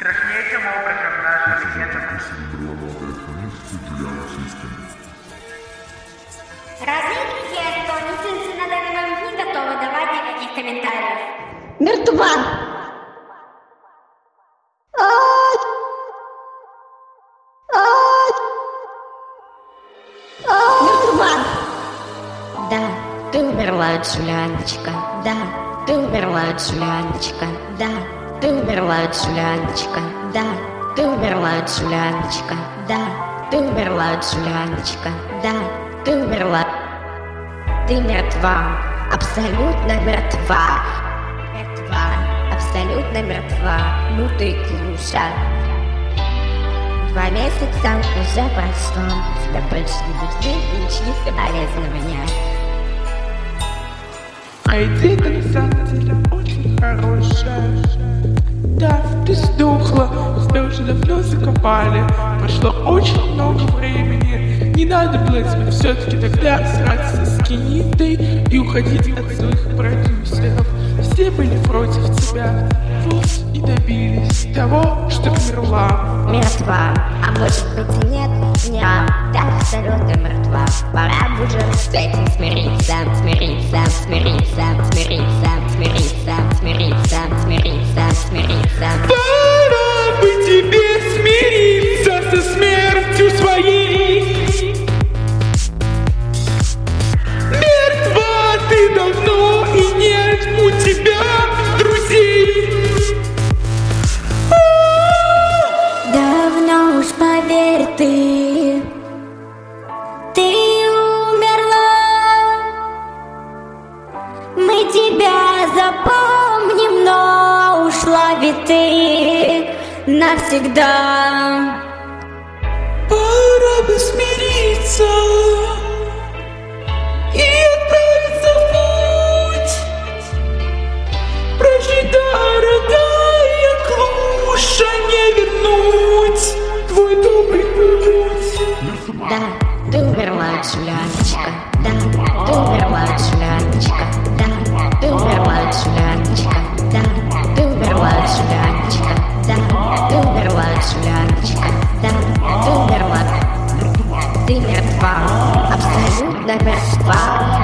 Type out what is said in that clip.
Страшнейшим образом наша легенда Родные друзья, что несенцы на данный момент не готовы давать никаких комментариев. Мертва! Мертва! Да, ты умерла, Джулианочка. Да, ты умерла, Джулианочка. Да, ты умерла, Джулианочка. Да, ты умерла, Джулианочка. Да, ты умерла, Джулианочка. Да, ты умерла. Ты мертва, абсолютно мертва. Мертва, абсолютно мертва. Ну ты клуша. Два месяца уже прошло, тебя больше не нужны ничьи соболезнования. А на самом деле очень хорошая. Давно закопали. Прошло очень много времени. Не надо было тебе все-таки тогда сраться с кинитой и уходить от своих продюсеров. Все были против тебя. Вот и добились того, что умерла. Мертва, а может быть и нет? Нет, да, абсолютно мертва. Пора уже с этим смириться, смириться, смириться, смириться, смириться, ты, ты умерла. Мы тебя запомним, но ушла ведь ты навсегда. Пора бы смириться Ты мертва, абсолютно мертва.